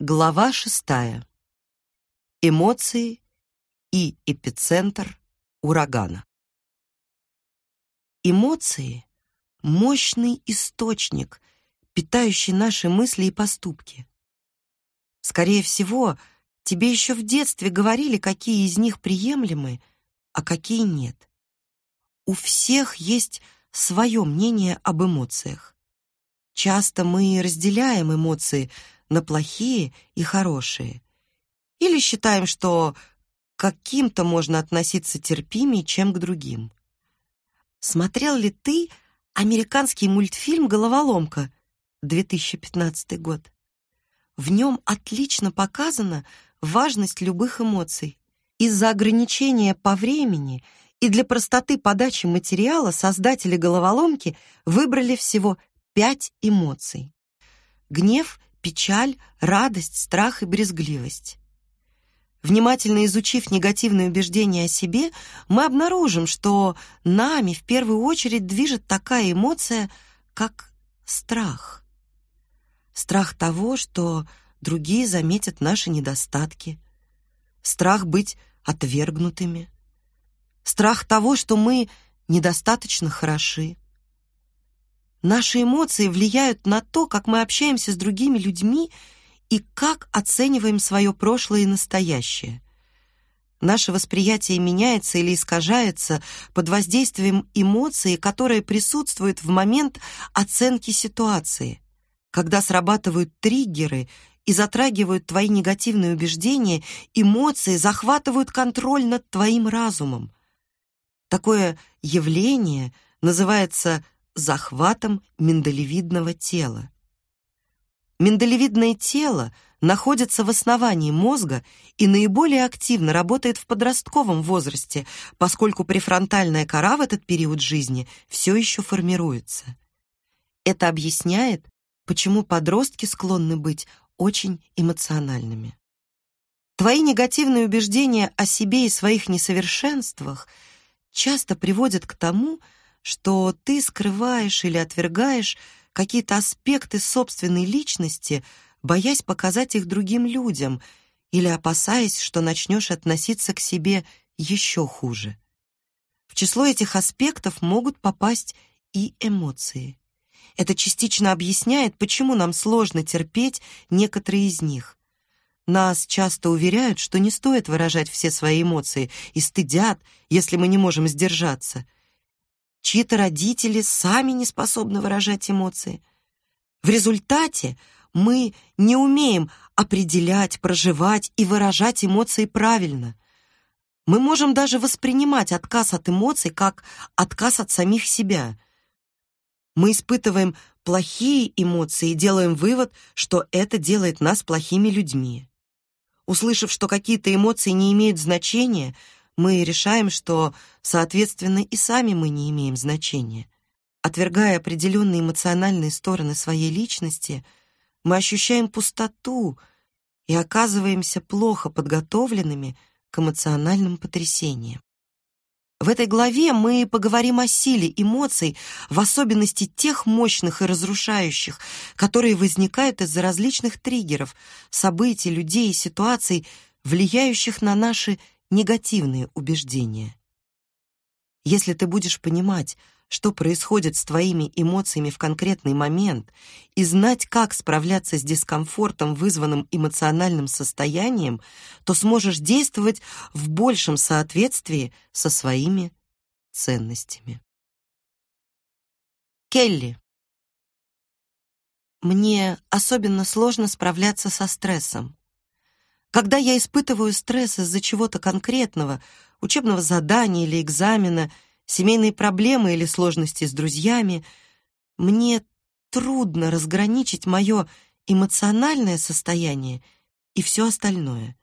Глава шестая. Эмоции и эпицентр урагана. Эмоции — мощный источник, питающий наши мысли и поступки. Скорее всего, тебе еще в детстве говорили, какие из них приемлемы, а какие нет. У всех есть свое мнение об эмоциях. Часто мы разделяем эмоции — на плохие и хорошие. Или считаем, что к каким-то можно относиться терпимее, чем к другим. Смотрел ли ты американский мультфильм «Головоломка» 2015 год? В нем отлично показана важность любых эмоций. Из-за ограничения по времени и для простоты подачи материала создатели головоломки выбрали всего пять эмоций. Гнев печаль, радость, страх и брезгливость. Внимательно изучив негативные убеждения о себе, мы обнаружим, что нами в первую очередь движет такая эмоция, как страх. Страх того, что другие заметят наши недостатки. Страх быть отвергнутыми. Страх того, что мы недостаточно хороши. Наши эмоции влияют на то, как мы общаемся с другими людьми и как оцениваем свое прошлое и настоящее. Наше восприятие меняется или искажается под воздействием эмоций, которые присутствуют в момент оценки ситуации. Когда срабатывают триггеры и затрагивают твои негативные убеждения, эмоции захватывают контроль над твоим разумом. Такое явление называется захватом миндалевидного тела. Миндалевидное тело находится в основании мозга и наиболее активно работает в подростковом возрасте, поскольку префронтальная кора в этот период жизни все еще формируется. Это объясняет, почему подростки склонны быть очень эмоциональными. Твои негативные убеждения о себе и своих несовершенствах часто приводят к тому, что что ты скрываешь или отвергаешь какие-то аспекты собственной личности, боясь показать их другим людям или опасаясь, что начнешь относиться к себе еще хуже. В число этих аспектов могут попасть и эмоции. Это частично объясняет, почему нам сложно терпеть некоторые из них. Нас часто уверяют, что не стоит выражать все свои эмоции и стыдят, если мы не можем сдержаться — чьи-то родители сами не способны выражать эмоции. В результате мы не умеем определять, проживать и выражать эмоции правильно. Мы можем даже воспринимать отказ от эмоций как отказ от самих себя. Мы испытываем плохие эмоции и делаем вывод, что это делает нас плохими людьми. Услышав, что какие-то эмоции не имеют значения, мы решаем, что, соответственно, и сами мы не имеем значения. Отвергая определенные эмоциональные стороны своей личности, мы ощущаем пустоту и оказываемся плохо подготовленными к эмоциональным потрясениям. В этой главе мы поговорим о силе эмоций, в особенности тех мощных и разрушающих, которые возникают из-за различных триггеров, событий, людей и ситуаций, влияющих на наши негативные убеждения. Если ты будешь понимать, что происходит с твоими эмоциями в конкретный момент, и знать, как справляться с дискомфортом, вызванным эмоциональным состоянием, то сможешь действовать в большем соответствии со своими ценностями. Келли. Мне особенно сложно справляться со стрессом. Когда я испытываю стресс из-за чего-то конкретного, учебного задания или экзамена, семейные проблемы или сложности с друзьями, мне трудно разграничить мое эмоциональное состояние и все остальное.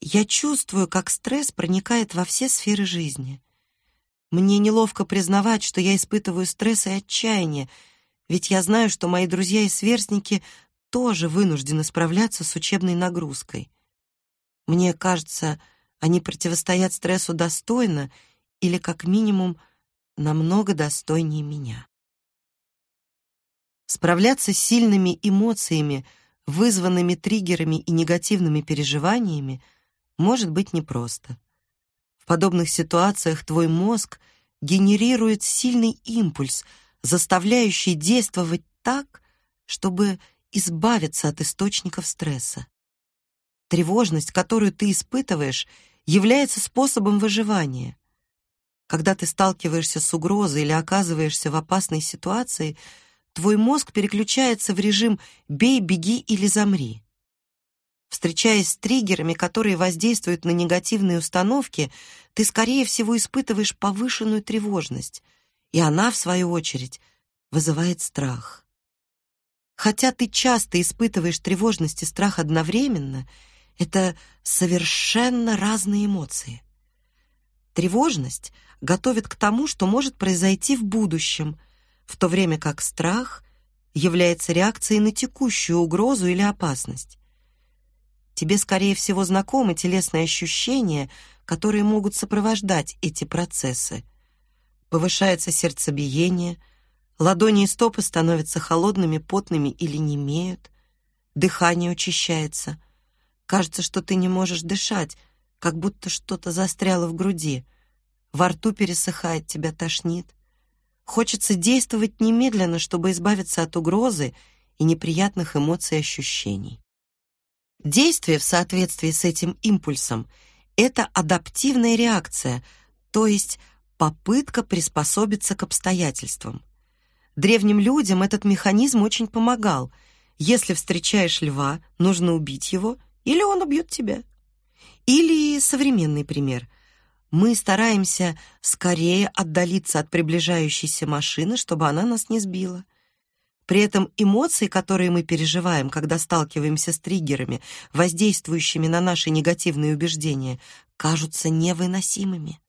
Я чувствую, как стресс проникает во все сферы жизни. Мне неловко признавать, что я испытываю стресс и отчаяние, ведь я знаю, что мои друзья и сверстники тоже вынуждены справляться с учебной нагрузкой. Мне кажется, они противостоят стрессу достойно или, как минимум, намного достойнее меня. Справляться с сильными эмоциями вызванными триггерами и негативными переживаниями, может быть непросто. В подобных ситуациях твой мозг генерирует сильный импульс, заставляющий действовать так, чтобы избавиться от источников стресса. Тревожность, которую ты испытываешь, является способом выживания. Когда ты сталкиваешься с угрозой или оказываешься в опасной ситуации, твой мозг переключается в режим «бей, беги или замри». Встречаясь с триггерами, которые воздействуют на негативные установки, ты, скорее всего, испытываешь повышенную тревожность, и она, в свою очередь, вызывает страх. Хотя ты часто испытываешь тревожность и страх одновременно, это совершенно разные эмоции. Тревожность готовит к тому, что может произойти в будущем, в то время как страх является реакцией на текущую угрозу или опасность. Тебе, скорее всего, знакомы телесные ощущения, которые могут сопровождать эти процессы. Повышается сердцебиение, ладони и стопы становятся холодными, потными или немеют, дыхание учащается. Кажется, что ты не можешь дышать, как будто что-то застряло в груди. Во рту пересыхает, тебя тошнит. Хочется действовать немедленно, чтобы избавиться от угрозы и неприятных эмоций и ощущений. Действие в соответствии с этим импульсом — это адаптивная реакция, то есть попытка приспособиться к обстоятельствам. Древним людям этот механизм очень помогал. Если встречаешь льва, нужно убить его, или он убьет тебя. Или современный пример. Мы стараемся скорее отдалиться от приближающейся машины, чтобы она нас не сбила. При этом эмоции, которые мы переживаем, когда сталкиваемся с триггерами, воздействующими на наши негативные убеждения, кажутся невыносимыми.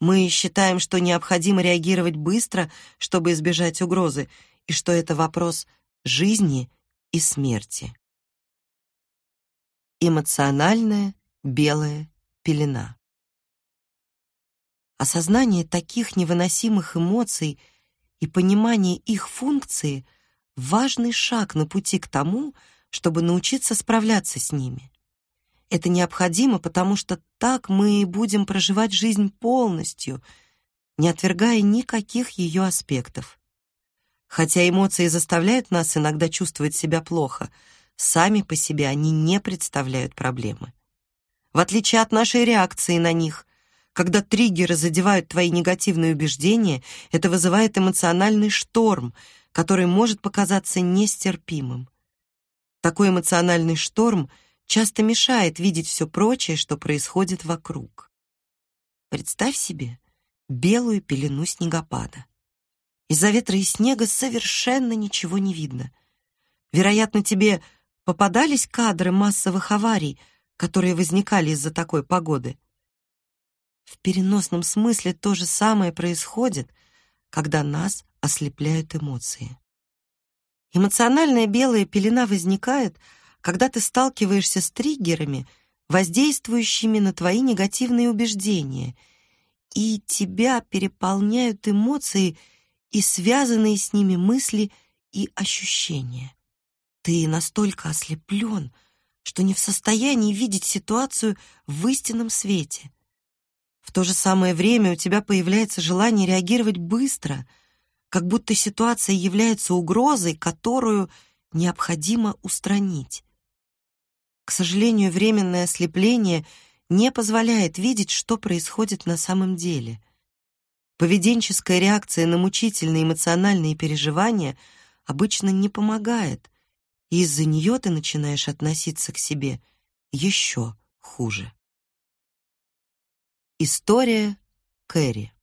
Мы считаем, что необходимо реагировать быстро, чтобы избежать угрозы, и что это вопрос жизни и смерти. Эмоциональная белая пелена. Осознание таких невыносимых эмоций и понимание их функции — важный шаг на пути к тому, чтобы научиться справляться с ними. Это необходимо, потому что так мы и будем проживать жизнь полностью, не отвергая никаких ее аспектов. Хотя эмоции заставляют нас иногда чувствовать себя плохо — Сами по себе они не представляют проблемы. В отличие от нашей реакции на них, когда триггеры задевают твои негативные убеждения, это вызывает эмоциональный шторм, который может показаться нестерпимым. Такой эмоциональный шторм часто мешает видеть все прочее, что происходит вокруг. Представь себе белую пелену снегопада. Из-за ветра и снега совершенно ничего не видно. Вероятно, тебе попадались кадры массовых аварий, которые возникали из-за такой погоды. В переносном смысле то же самое происходит, когда нас ослепляют эмоции. Эмоциональная белая пелена возникает, когда ты сталкиваешься с триггерами, воздействующими на твои негативные убеждения, и тебя переполняют эмоции и связанные с ними мысли и ощущения. Ты настолько ослеплен, что не в состоянии видеть ситуацию в истинном свете. В то же самое время у тебя появляется желание реагировать быстро, как будто ситуация является угрозой, которую необходимо устранить. Сожалению, временное ослепление не позволяет видеть, что происходит на самом деле. Поведенческая реакция на мучительные эмоциональные переживания обычно не помогает, и из-за нее ты начинаешь относиться к себе еще хуже. История Кэрри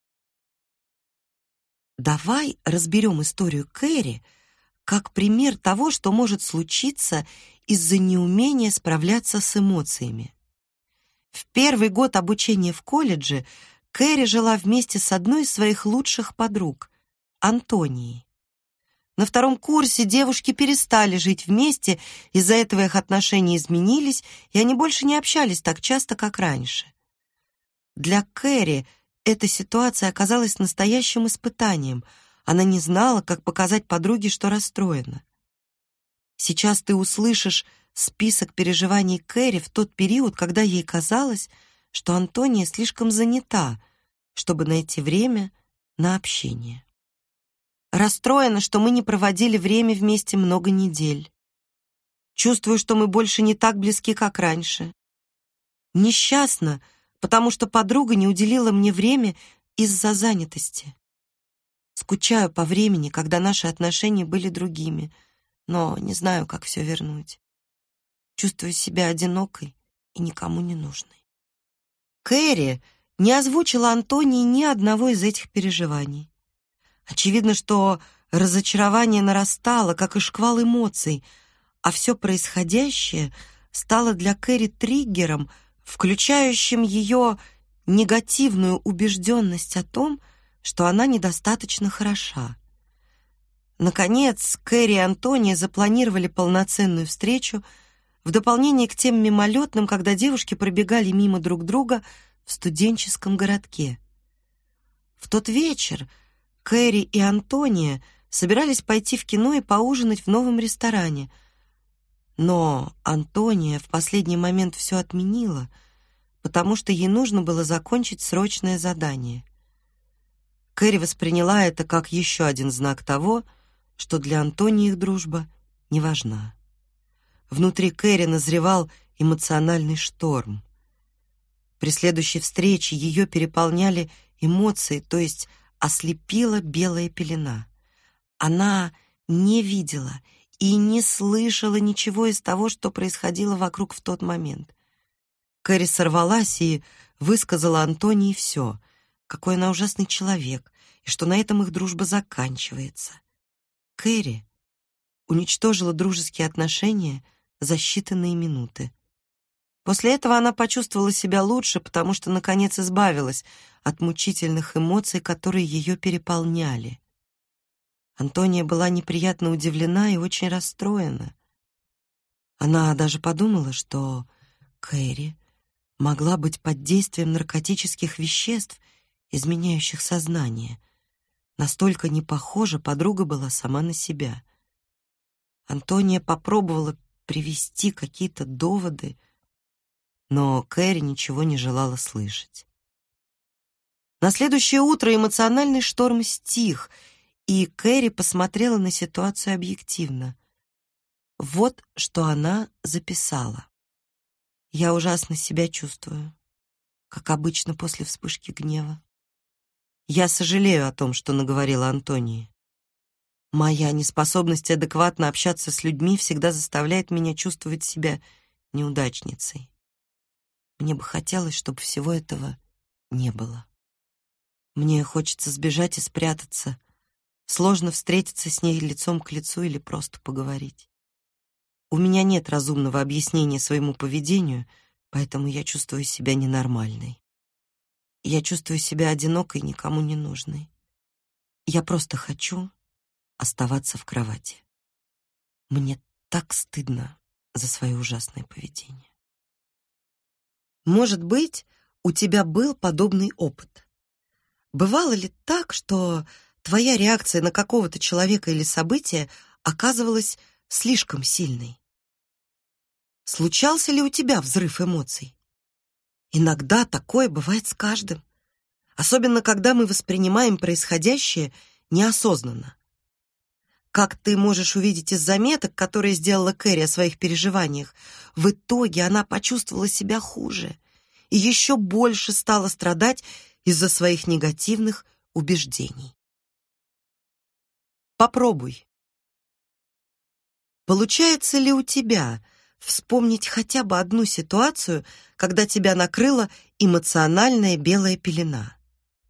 Давай разберем историю Кэрри как пример того, что может случиться из-за неумения справляться с эмоциями. В первый год обучения в колледже Кэрри жила вместе с одной из своих лучших подруг, Антонией. На втором курсе девушки перестали жить вместе, из-за этого их отношения изменились, и они больше не общались так часто, как раньше. Для Кэрри эта ситуация оказалась настоящим испытанием. Она не знала, как показать подруге, что расстроена. Сейчас ты услышишь список переживаний Кэрри в тот период, когда ей казалось, что Антония слишком занята, чтобы найти время на общение. Расстроена, что мы не проводили время вместе много недель. Чувствую, что мы больше не так близки, как раньше. Несчастна, потому что подруга не уделила мне время из-за занятости. Скучаю по времени, когда наши отношения были другими, но не знаю, как все вернуть. Чувствую себя одинокой и никому не нужной. Кэрри не озвучила Антонии ни одного из этих переживаний. Очевидно, что разочарование нарастало, как и шквал эмоций, а все происходящее стало для Кэрри триггером, включающим ее негативную убежденность о том, что она недостаточно хороша. Наконец, Кэрри и Антония запланировали полноценную встречу в дополнение к тем мимолетным, когда девушки пробегали мимо друг друга в студенческом городке. В тот вечер Кэрри и Антония собирались пойти в кино и поужинать в новом ресторане. Но Антония в последний момент все отменила, потому что ей нужно было закончить срочное задание. Кэрри восприняла это как еще один знак того, что для Антонии их дружба не важна. Внутри Кэрри назревал эмоциональный шторм. При следующей встрече ее переполняли эмоции, то есть ослепила белая пелена. Она не видела и не слышала ничего из того, что происходило вокруг в тот момент. Кэрри сорвалась и высказала Антонии все, какой она ужасный человек, и что на этом их дружба заканчивается. Кэрри уничтожила дружеские отношения за считанные минуты. После этого она почувствовала себя лучше, потому что наконец избавилась от мучительных эмоций, которые ее переполняли. Антония была неприятно удивлена и очень расстроена. Она даже подумала, что Кэрри могла быть под действием наркотических веществ, изменяющих сознание. Настолько не похожа подруга была сама на себя. Антония попробовала привести какие-то доводы, но Кэрри ничего не желала слышать. На следующее утро эмоциональный шторм стих, и Кэрри посмотрела на ситуацию объективно. Вот что она записала. «Я ужасно себя чувствую, как обычно после вспышки гнева. Я сожалею о том, что наговорила Антонии. Моя неспособность адекватно общаться с людьми всегда заставляет меня чувствовать себя неудачницей. Мне бы хотелось, чтобы всего этого не было. Мне хочется сбежать и спрятаться. Сложно встретиться с ней лицом к лицу или просто поговорить. У меня нет разумного объяснения своему поведению, поэтому я чувствую себя ненормальной. Я чувствую себя одинокой и никому не нужной. Я просто хочу оставаться в кровати. Мне так стыдно за свое ужасное поведение. Может быть, у тебя был подобный опыт. Бывало ли так, что твоя реакция на какого-то человека или событие оказывалась слишком сильной? Случался ли у тебя взрыв эмоций? Иногда такое бывает с каждым, особенно когда мы воспринимаем происходящее неосознанно. Как ты можешь увидеть из заметок, которые сделала Кэрри о своих переживаниях, в итоге она почувствовала себя хуже и еще больше стала страдать из-за своих негативных убеждений. Попробуй. Получается ли у тебя вспомнить хотя бы одну ситуацию, когда тебя накрыла эмоциональная белая пелена?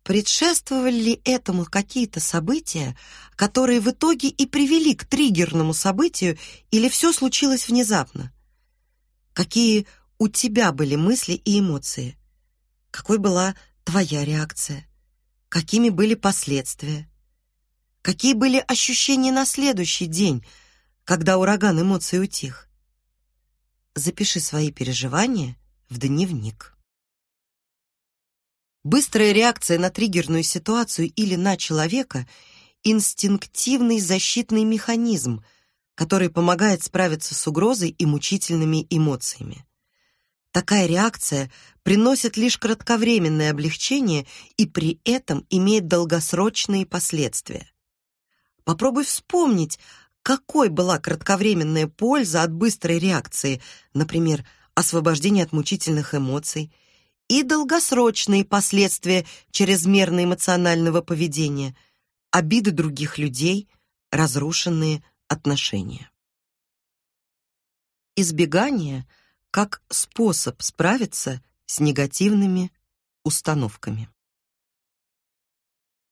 Предшествовали ли этому какие-то события, которые в итоге и привели к триггерному событию, или все случилось внезапно? Какие у тебя были мысли и эмоции? Какой была твоя реакция? Какими были последствия? Какие были ощущения на следующий день, когда ураган эмоций утих? Запиши свои переживания в дневник. Быстрая реакция на триггерную ситуацию или на человека — инстинктивный защитный механизм, который помогает справиться с угрозой и мучительными эмоциями. Такая реакция приносит лишь кратковременное облегчение и при этом имеет долгосрочные последствия. Попробуй вспомнить, какой была кратковременная польза от быстрой реакции, например, освобождение от мучительных эмоций, и долгосрочные последствия чрезмерно эмоционального поведения, обиды других людей, разрушенные отношения. Избегание как способ справиться с негативными установками.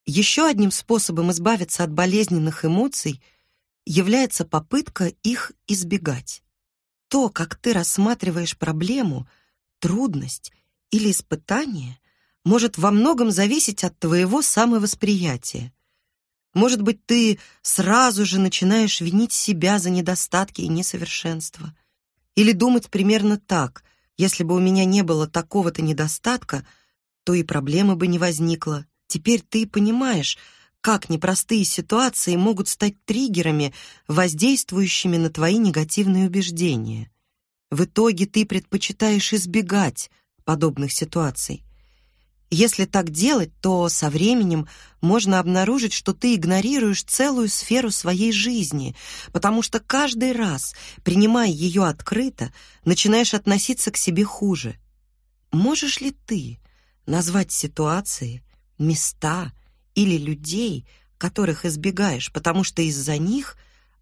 Еще одним способом избавиться от болезненных эмоций является попытка их избегать. То, как ты рассматриваешь проблему, трудность или испытание, может во многом зависеть от твоего самовосприятия. Может быть, ты сразу же начинаешь винить себя за недостатки и несовершенства. Или думать примерно так: если бы у меня не было такого-то недостатка, то и проблемы бы не возникло. Теперь ты понимаешь, как непростые ситуации могут стать триггерами, воздействующими на твои негативные убеждения. В итоге ты предпочитаешь избегать подобных ситуаций. Если так делать, то со временем можно обнаружить, что ты игнорируешь целую сферу своей жизни, потому что каждый раз, принимая ее открыто, начинаешь относиться к себе хуже. Можешь ли ты назвать ситуации, места или людей, которых избегаешь, потому что из-за них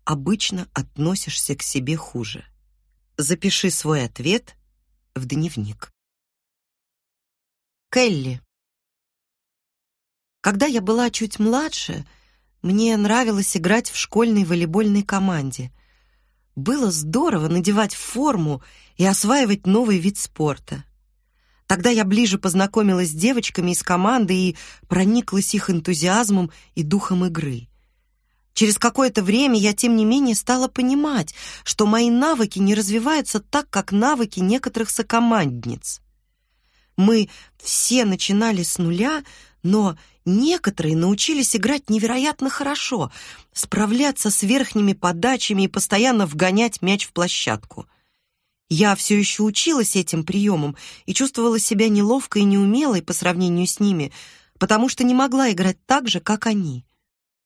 обычно относишься к себе хуже? Запиши свой ответ в дневник. Келли. Когда я была чуть младше, мне нравилось играть в школьной волейбольной команде. Было здорово надевать форму и осваивать новый вид спорта. Тогда я ближе познакомилась с девочками из команды и прониклась их энтузиазмом и духом игры. Через какое-то время я, тем не менее, стала понимать, что мои навыки не развиваются так, как навыки некоторых сокомандниц. Мы все начинали с нуля, но некоторые научились играть невероятно хорошо, справляться с верхними подачами и постоянно вгонять мяч в площадку. Я все еще училась этим приемам и чувствовала себя неловко и неумелой по сравнению с ними, потому что не могла играть так же, как они.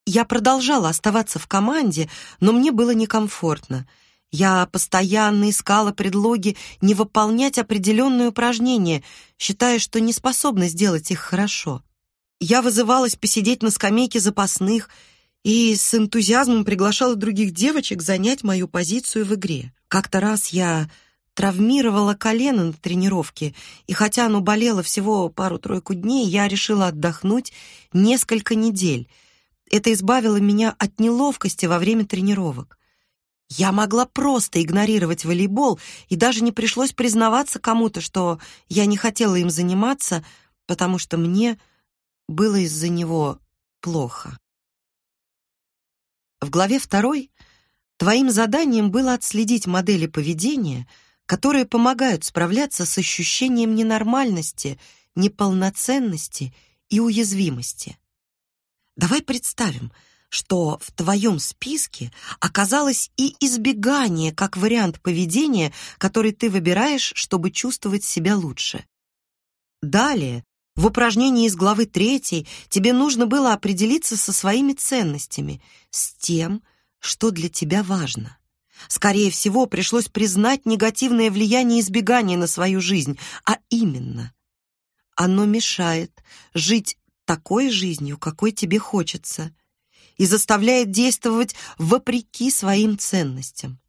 Я продолжала оставаться в команде, но мне было некомфортно — я постоянно искала предлоги не выполнять определенные упражнения, считая, что не способна сделать их хорошо. Я вызывалась посидеть на скамейке запасных и с энтузиазмом приглашала других девочек занять мою позицию в игре. Как-то раз я травмировала колено на тренировке, и хотя оно болело всего пару-тройку дней, я решила отдохнуть несколько недель. Это избавило меня от неловкости во время тренировок. Я могла просто игнорировать волейбол, и даже не пришлось признаваться кому-то, что я не хотела им заниматься, потому что мне было из-за него плохо. В главе второй твоим заданием было отследить модели поведения, которые помогают справляться с ощущением ненормальности, неполноценности и уязвимости. Давай представим, что в твоем списке оказалось и избегание как вариант поведения, который ты выбираешь, чтобы чувствовать себя лучше. Далее, в упражнении из главы 3 тебе нужно было определиться со своими ценностями, с тем, что для тебя важно. Скорее всего, пришлось признать негативное влияние избегания на свою жизнь, а именно оно мешает жить такой жизнью, какой тебе хочется, и заставляет действовать вопреки своим ценностям.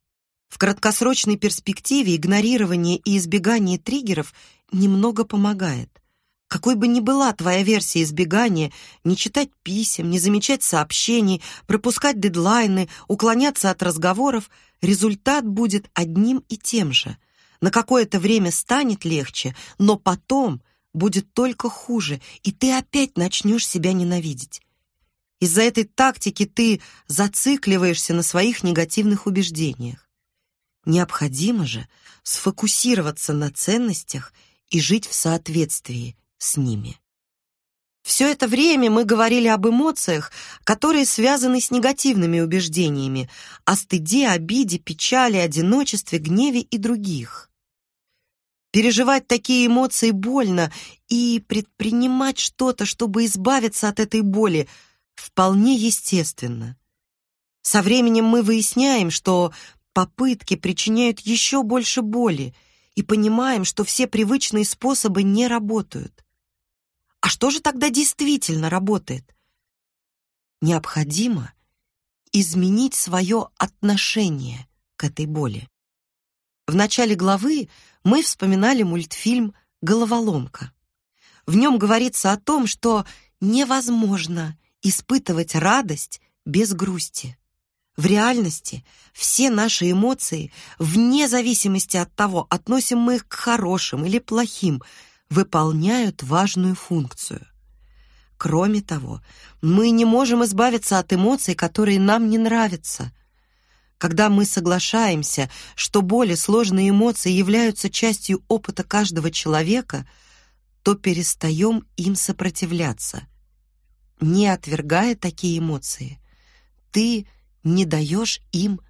В краткосрочной перспективе игнорирование и избегание триггеров немного помогает. Какой бы ни была твоя версия избегания, не читать писем, не замечать сообщений, пропускать дедлайны, уклоняться от разговоров, результат будет одним и тем же. На какое-то время станет легче, но потом будет только хуже, и ты опять начнешь себя ненавидеть. Из-за этой тактики ты зацикливаешься на своих негативных убеждениях. Необходимо же сфокусироваться на ценностях и жить в соответствии с ними. Все это время мы говорили об эмоциях, которые связаны с негативными убеждениями, о стыде, обиде, печали, одиночестве, гневе и других. Переживать такие эмоции больно, и предпринимать что-то, чтобы избавиться от этой боли, вполне естественно. Со временем мы выясняем, что попытки причиняют еще больше боли, и понимаем, что все привычные способы не работают. А что же тогда действительно работает? Необходимо изменить свое отношение к этой боли. В начале главы мы вспоминали мультфильм «Головоломка». В нем говорится о том, что невозможно испытывать радость без грусти. В реальности все наши эмоции, вне зависимости от того, относим мы их к хорошим или плохим, выполняют важную функцию. Кроме того, мы не можем избавиться от эмоций, которые нам не нравятся. Когда мы соглашаемся, что более сложные эмоции являются частью опыта каждого человека, то перестаем им сопротивляться. Не отвергая такие эмоции, ты не даешь им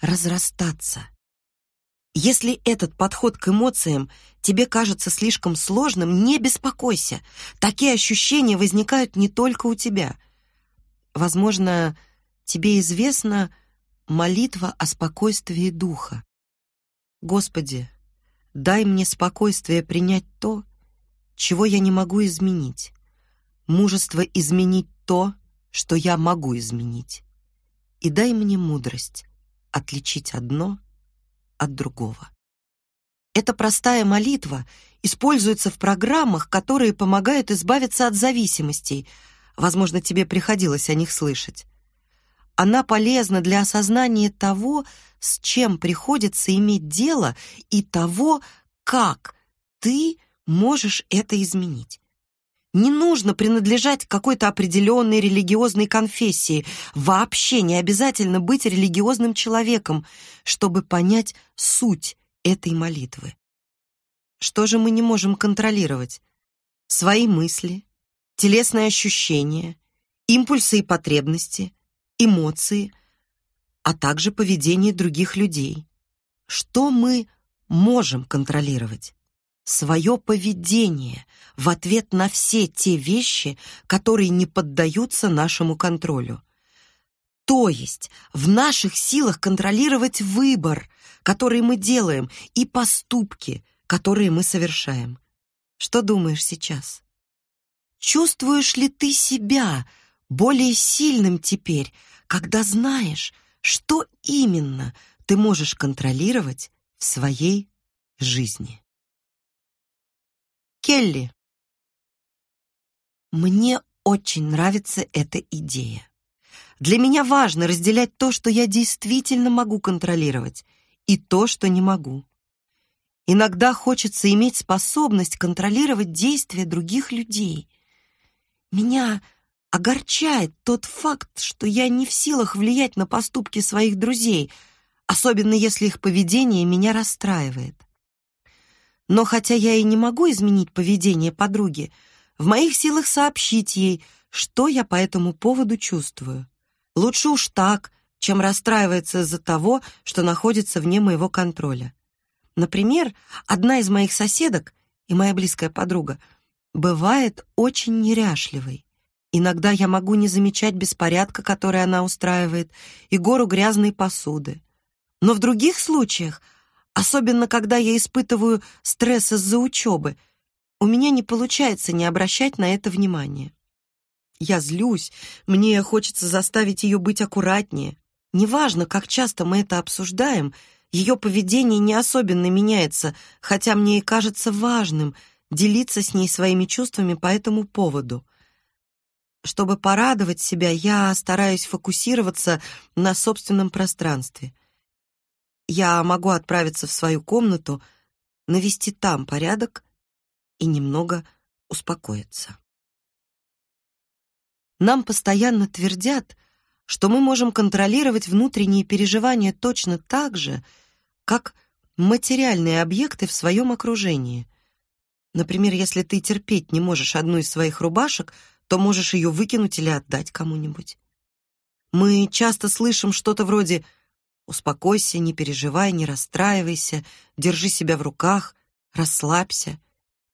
разрастаться. Если этот подход к эмоциям тебе кажется слишком сложным, не беспокойся. Такие ощущения возникают не только у тебя. Возможно, тебе известна молитва о спокойствии духа. Господи, дай мне спокойствие принять то, чего я не могу изменить. Мужество изменить то, что я могу изменить. И дай мне мудрость отличить одно от другого. Эта простая молитва используется в программах, которые помогают избавиться от зависимостей. Возможно, тебе приходилось о них слышать. Она полезна для осознания того, с чем приходится иметь дело, и того, как ты можешь это изменить. Не нужно принадлежать какой-то определенной религиозной конфессии. Вообще не обязательно быть религиозным человеком, чтобы понять суть этой молитвы. Что же мы не можем контролировать? Свои мысли, телесные ощущения, импульсы и потребности, эмоции, а также поведение других людей. Что мы можем контролировать? Свое поведение в ответ на все те вещи, которые не поддаются нашему контролю. То есть в наших силах контролировать выбор, который мы делаем, и поступки, которые мы совершаем. Что думаешь сейчас? Чувствуешь ли ты себя более сильным теперь, когда знаешь, что именно ты можешь контролировать в своей жизни? Келли. Мне очень нравится эта идея. Для меня важно разделять то, что я действительно могу контролировать, и то, что не могу. Иногда хочется иметь способность контролировать действия других людей. Меня огорчает тот факт, что я не в силах влиять на поступки своих друзей, особенно если их поведение меня расстраивает. Но хотя я и не могу изменить поведение подруги, в моих силах сообщить ей, что я по этому поводу чувствую. Лучше уж так, чем расстраиваться из-за того, что находится вне моего контроля. Например, одна из моих соседок и моя близкая подруга бывает очень неряшливой. Иногда я могу не замечать беспорядка, который она устраивает, и гору грязной посуды. Но в других случаях Особенно, когда я испытываю стресс из-за учебы. У меня не получается не обращать на это внимания. Я злюсь, мне хочется заставить ее быть аккуратнее. Неважно, как часто мы это обсуждаем, ее поведение не особенно меняется, хотя мне и кажется важным делиться с ней своими чувствами по этому поводу. Чтобы порадовать себя, я стараюсь фокусироваться на собственном пространстве я могу отправиться в свою комнату, навести там порядок и немного успокоиться. Нам постоянно твердят, что мы можем контролировать внутренние переживания точно так же, как материальные объекты в своем окружении. Например, если ты терпеть не можешь одну из своих рубашек, то можешь ее выкинуть или отдать кому-нибудь. Мы часто слышим что-то вроде «Успокойся, не переживай, не расстраивайся, держи себя в руках, расслабься».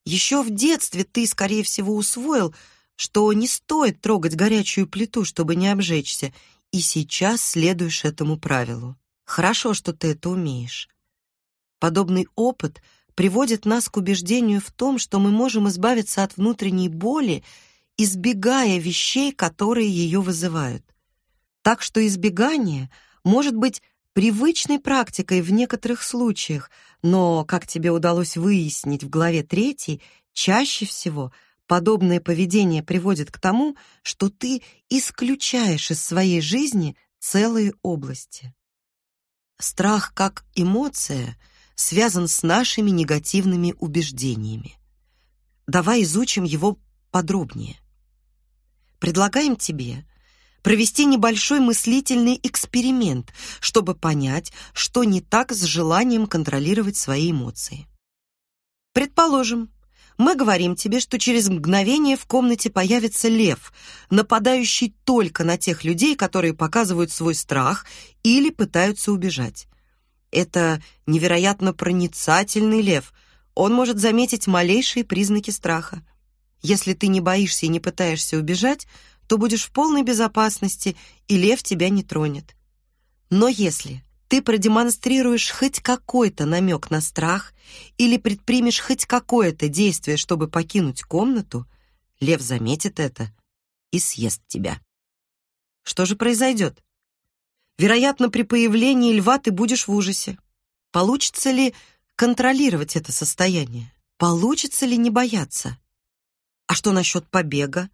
Еще в детстве ты, скорее всего, усвоил, что не стоит трогать горячую плиту, чтобы не обжечься, и сейчас следуешь этому правилу. Хорошо, что ты это умеешь. Подобный опыт приводит нас к убеждению в том, что мы можем избавиться от внутренней боли, избегая вещей, которые ее вызывают. Так что избегание может быть привычной практикой в некоторых случаях, но, как тебе удалось выяснить в главе 3, чаще всего подобное поведение приводит к тому, что ты исключаешь из своей жизни целые области. Страх как эмоция связан с нашими негативными убеждениями. Давай изучим его подробнее. Предлагаем тебе провести небольшой мыслительный эксперимент, чтобы понять, что не так с желанием контролировать свои эмоции. Предположим, мы говорим тебе, что через мгновение в комнате появится лев, нападающий только на тех людей, которые показывают свой страх или пытаются убежать. Это невероятно проницательный лев. Он может заметить малейшие признаки страха. Если ты не боишься и не пытаешься убежать, то будешь в полной безопасности, и лев тебя не тронет. Но если ты продемонстрируешь хоть какой-то намек на страх или предпримешь хоть какое-то действие, чтобы покинуть комнату, лев заметит это и съест тебя. Что же произойдет? Вероятно, при появлении льва ты будешь в ужасе. Получится ли контролировать это состояние? Получится ли не бояться? А что насчет побега?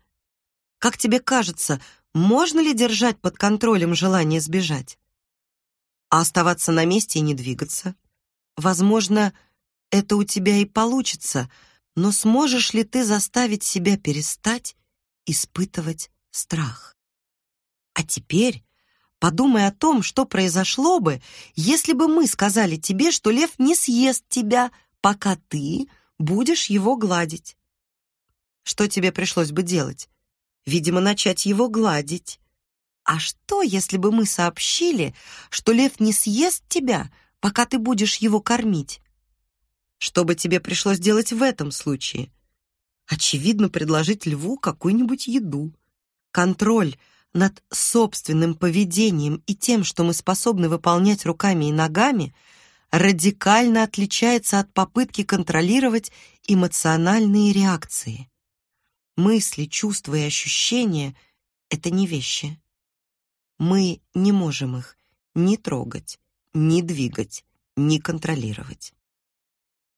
Как тебе кажется, можно ли держать под контролем желание сбежать? А оставаться на месте и не двигаться? Возможно, это у тебя и получится, но сможешь ли ты заставить себя перестать испытывать страх? А теперь подумай о том, что произошло бы, если бы мы сказали тебе, что лев не съест тебя, пока ты будешь его гладить. Что тебе пришлось бы делать? Видимо, начать его гладить. А что, если бы мы сообщили, что лев не съест тебя, пока ты будешь его кормить? Что бы тебе пришлось делать в этом случае? Очевидно, предложить льву какую-нибудь еду. Контроль над собственным поведением и тем, что мы способны выполнять руками и ногами, радикально отличается от попытки контролировать эмоциональные реакции. Мысли, чувства и ощущения — это не вещи. Мы не можем их ни трогать, ни двигать, ни контролировать.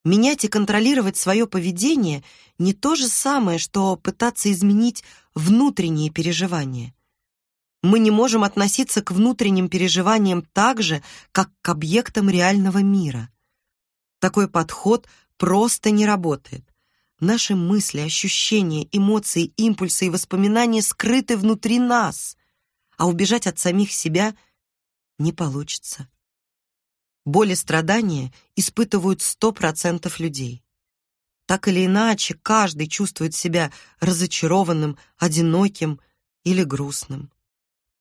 Менять и контролировать свое поведение не то же самое, что пытаться изменить внутренние переживания. Мы не можем относиться к внутренним переживаниям так же, как к объектам реального мира. Такой подход просто не работает. Наши мысли, ощущения, эмоции, импульсы и воспоминания скрыты внутри нас, а убежать от самих себя не получится. Боль и страдания испытывают сто процентов людей. Так или иначе, каждый чувствует себя разочарованным, одиноким или грустным.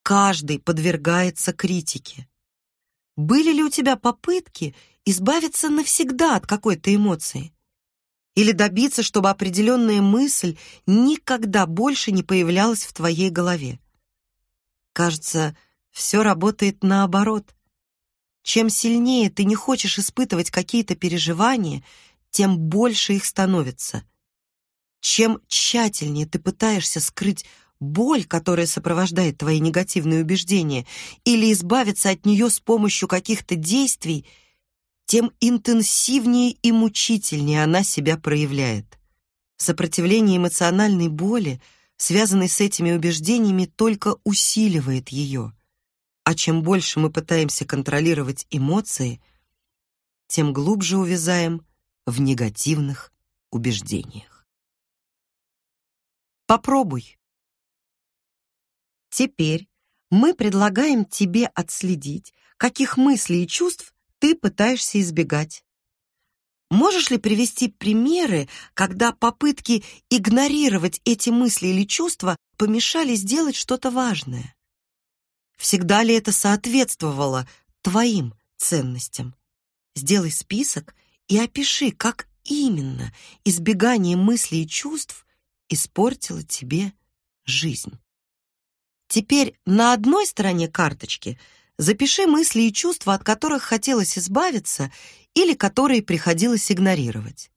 Каждый подвергается критике. Были ли у тебя попытки избавиться навсегда от какой-то эмоции? Или добиться, чтобы определенная мысль никогда больше не появлялась в твоей голове. Кажется, все работает наоборот. Чем сильнее ты не хочешь испытывать какие-то переживания, тем больше их становится. Чем тщательнее ты пытаешься скрыть боль, которая сопровождает твои негативные убеждения, или избавиться от нее с помощью каких-то действий – тем интенсивнее и мучительнее она себя проявляет. Сопротивление эмоциональной боли, связанной с этими убеждениями, только усиливает ее. А чем больше мы пытаемся контролировать эмоции, тем глубже увязаем в негативных убеждениях. Попробуй. Теперь мы предлагаем тебе отследить, каких мыслей и чувств ты пытаешься избегать. Можешь ли привести примеры, когда попытки игнорировать эти мысли или чувства помешали сделать что-то важное? Всегда ли это соответствовало твоим ценностям? Сделай список и опиши, как именно избегание мыслей и чувств испортило тебе жизнь. Теперь на одной стороне карточки запиши мысли и чувства, от которых хотелось избавиться или которые приходилось игнорировать.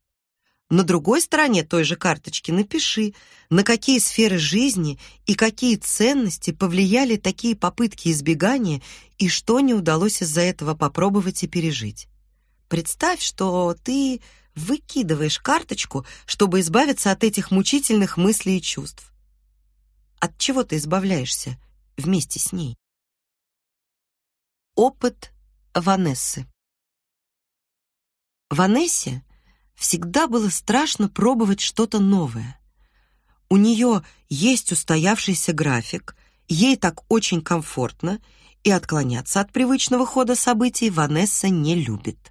На другой стороне той же карточки напиши, на какие сферы жизни и какие ценности повлияли такие попытки избегания и что не удалось из-за этого попробовать и пережить. Представь, что ты выкидываешь карточку, чтобы избавиться от этих мучительных мыслей и чувств. От чего ты избавляешься вместе с ней? Опыт Ванессы Ванессе всегда было страшно пробовать что-то новое. У нее есть устоявшийся график, ей так очень комфортно, и отклоняться от привычного хода событий Ванесса не любит.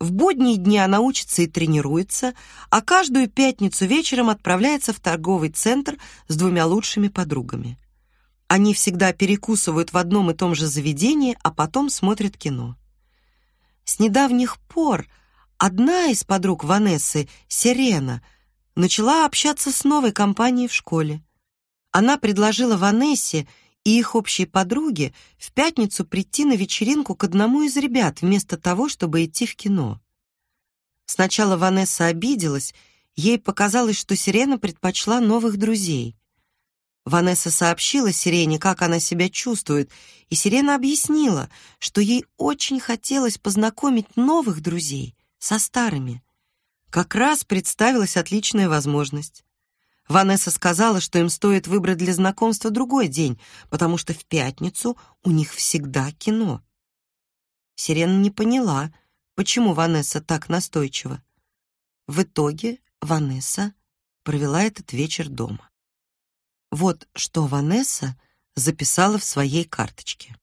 В будние дни она учится и тренируется, а каждую пятницу вечером отправляется в торговый центр с двумя лучшими подругами. Они всегда перекусывают в одном и том же заведении, а потом смотрят кино. С недавних пор одна из подруг Ванессы, Сирена, начала общаться с новой компанией в школе. Она предложила Ванессе и их общей подруге в пятницу прийти на вечеринку к одному из ребят вместо того, чтобы идти в кино. Сначала Ванесса обиделась, ей показалось, что Сирена предпочла новых друзей. Ванесса сообщила Сирене, как она себя чувствует, и Сирена объяснила, что ей очень хотелось познакомить новых друзей со старыми. Как раз представилась отличная возможность. Ванесса сказала, что им стоит выбрать для знакомства другой день, потому что в пятницу у них всегда кино. Сирена не поняла, почему Ванесса так настойчива. В итоге Ванесса провела этот вечер дома. Вот что Ванесса записала в своей карточке.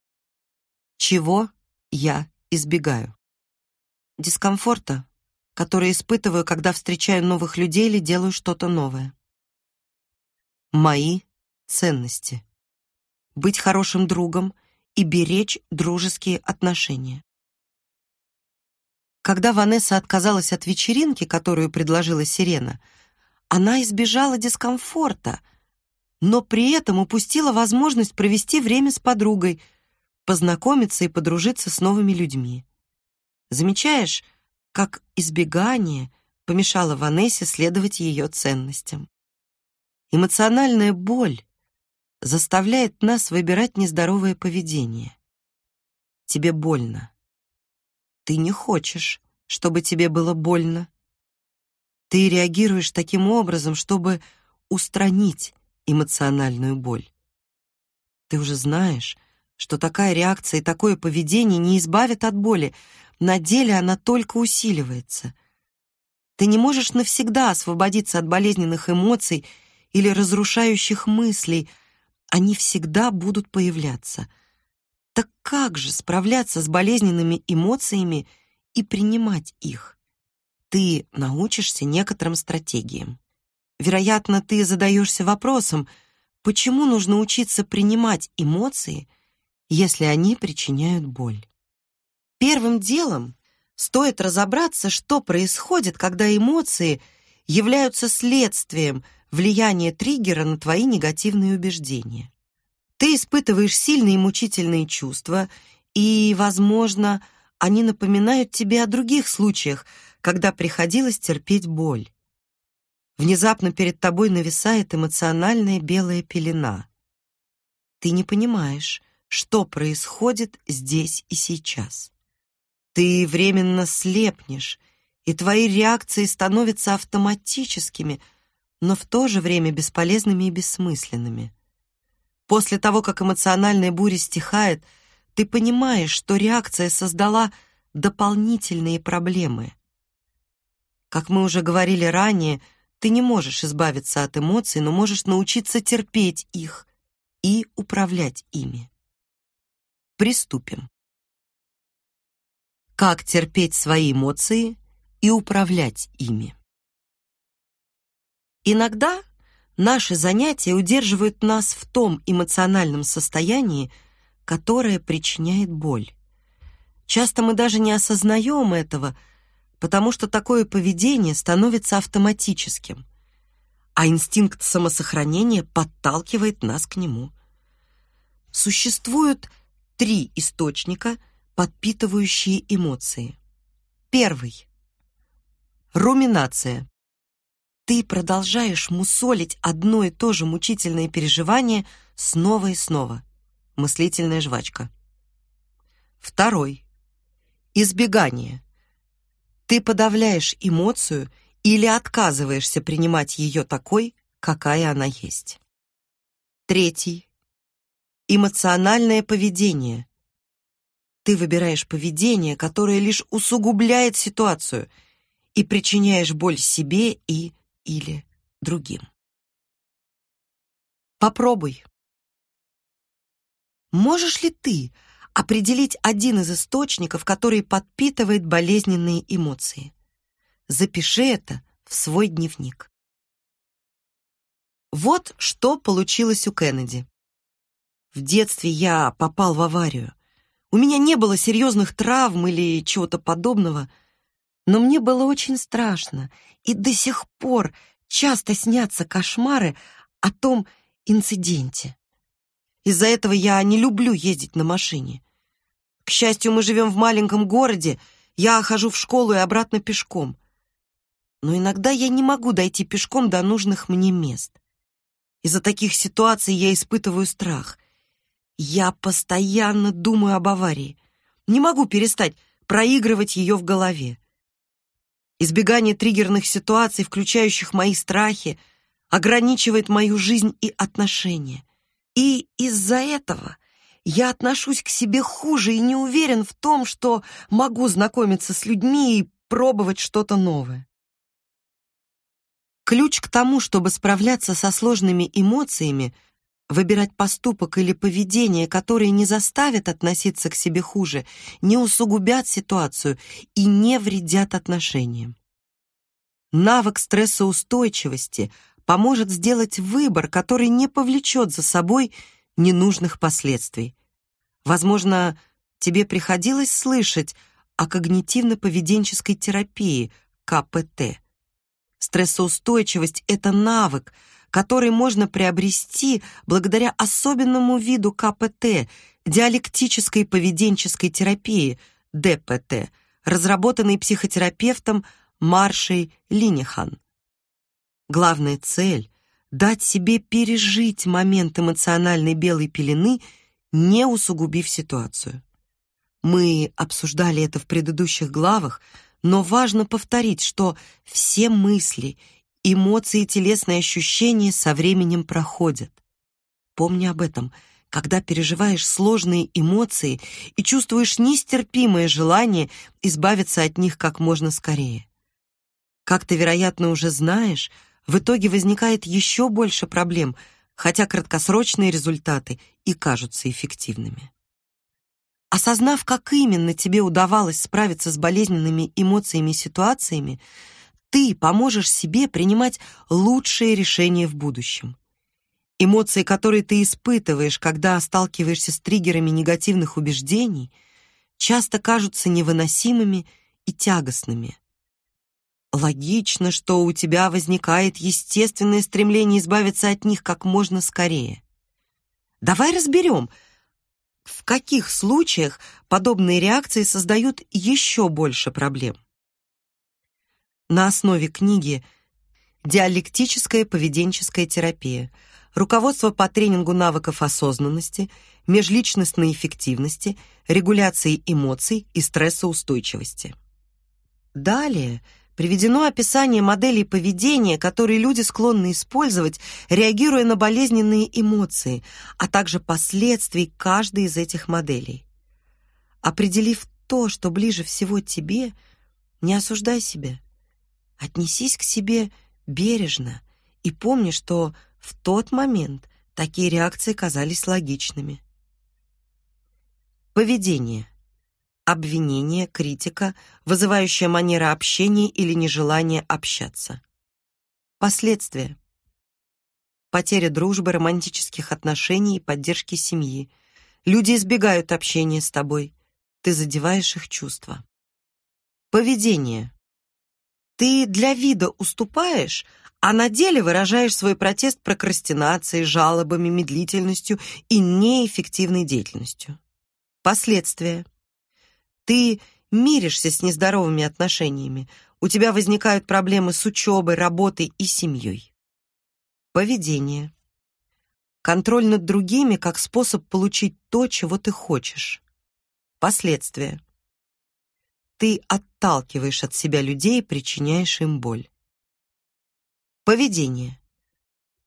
Чего я избегаю? Дискомфорта, который испытываю, когда встречаю новых людей или делаю что-то новое. Мои ценности. Быть хорошим другом и беречь дружеские отношения. Когда Ванесса отказалась от вечеринки, которую предложила Сирена, она избежала дискомфорта — но при этом упустила возможность провести время с подругой, познакомиться и подружиться с новыми людьми. Замечаешь, как избегание помешало Ванессе следовать ее ценностям. Эмоциональная боль заставляет нас выбирать нездоровое поведение. Тебе больно. Ты не хочешь, чтобы тебе было больно. Ты реагируешь таким образом, чтобы устранить эмоциональную боль. Ты уже знаешь, что такая реакция и такое поведение не избавят от боли, на деле она только усиливается. Ты не можешь навсегда освободиться от болезненных эмоций или разрушающих мыслей, они всегда будут появляться. Так как же справляться с болезненными эмоциями и принимать их? Ты научишься некоторым стратегиям. Вероятно, ты задаешься вопросом, почему нужно учиться принимать эмоции, если они причиняют боль. Первым делом стоит разобраться, что происходит, когда эмоции являются следствием влияния триггера на твои негативные убеждения. Ты испытываешь сильные мучительные чувства, и, возможно, они напоминают тебе о других случаях, когда приходилось терпеть боль. Внезапно перед тобой нависает эмоциональная белая пелена. Ты не понимаешь, что происходит здесь и сейчас. Ты временно слепнешь, и твои реакции становятся автоматическими, но в то же время бесполезными и бессмысленными. После того, как эмоциональная буря стихает, ты понимаешь, что реакция создала дополнительные проблемы. Как мы уже говорили ранее, ты не можешь избавиться от эмоций, но можешь научиться терпеть их и управлять ими. Приступим. Как терпеть свои эмоции и управлять ими. Иногда наши занятия удерживают нас в том эмоциональном состоянии, которое причиняет боль. Часто мы даже не осознаем этого, потому что такое поведение становится автоматическим, а инстинкт самосохранения подталкивает нас к нему. Существуют три источника, подпитывающие эмоции. Первый руминация. Ты продолжаешь мусолить одно и то же мучительное переживание снова и снова. Мыслительная жвачка. Второй избегание. Ты подавляешь эмоцию или отказываешься принимать ее такой, какая она есть. Третий. Эмоциональное поведение. Ты выбираешь поведение, которое лишь усугубляет ситуацию и причиняешь боль себе и или другим. Попробуй. Можешь ли ты определить один из источников, который подпитывает болезненные эмоции. Запиши это в свой дневник. Вот что получилось у Кеннеди. В детстве я попал в аварию. У меня не было серьезных травм или чего-то подобного, но мне было очень страшно, и до сих пор часто снятся кошмары о том инциденте. Из-за этого я не люблю ездить на машине. К счастью, мы живем в маленьком городе, я хожу в школу и обратно пешком. Но иногда я не могу дойти пешком до нужных мне мест. Из-за таких ситуаций я испытываю страх. Я постоянно думаю об аварии. Не могу перестать проигрывать ее в голове. Избегание триггерных ситуаций, включающих мои страхи, ограничивает мою жизнь и отношения. И из-за этого я отношусь к себе хуже и не уверен в том, что могу знакомиться с людьми и пробовать что-то новое. Ключ к тому, чтобы справляться со сложными эмоциями, выбирать поступок или поведение, которые не заставят относиться к себе хуже, не усугубят ситуацию и не вредят отношениям. Навык стрессоустойчивости поможет сделать выбор, который не повлечет за собой ненужных последствий. Возможно, тебе приходилось слышать о когнитивно-поведенческой терапии, КПТ. Стрессоустойчивость — это навык, который можно приобрести благодаря особенному виду КПТ, диалектической поведенческой терапии, ДПТ, разработанной психотерапевтом Маршей Линихан. Главная цель — дать себе пережить момент эмоциональной белой пелены, не усугубив ситуацию. Мы обсуждали это в предыдущих главах, но важно повторить, что все мысли, эмоции и телесные ощущения со временем проходят. Помни об этом, когда переживаешь сложные эмоции и чувствуешь нестерпимое желание избавиться от них как можно скорее. Как ты, вероятно, уже знаешь, в итоге возникает еще больше проблем, хотя краткосрочные результаты и кажутся эффективными. Осознав, как именно тебе удавалось справиться с болезненными эмоциями и ситуациями, ты поможешь себе принимать лучшие решения в будущем. Эмоции, которые ты испытываешь, когда сталкиваешься с триггерами негативных убеждений, часто кажутся невыносимыми и тягостными. Логично, что у тебя возникает естественное стремление избавиться от них как можно скорее. Давай разберем, в каких случаях подобные реакции создают еще больше проблем. На основе книги «Диалектическая поведенческая терапия. Руководство по тренингу навыков осознанности, межличностной эффективности, регуляции эмоций и стрессоустойчивости». Далее – приведено описание моделей поведения, которые люди склонны использовать, реагируя на болезненные эмоции, а также последствий каждой из этих моделей. Определив то, что ближе всего тебе, не осуждай себя. Отнесись к себе бережно и помни, что в тот момент такие реакции казались логичными. Поведение. Обвинение, критика, вызывающая манера общения или нежелание общаться. Последствия. Потеря дружбы, романтических отношений и поддержки семьи. Люди избегают общения с тобой. Ты задеваешь их чувства. Поведение. Ты для вида уступаешь, а на деле выражаешь свой протест прокрастинацией, жалобами, медлительностью и неэффективной деятельностью. Последствия. Ты миришься с нездоровыми отношениями, у тебя возникают проблемы с учебой, работой и семьей. Поведение. Контроль над другими как способ получить то, чего ты хочешь. Последствия. Ты отталкиваешь от себя людей причиняешь им боль. Поведение.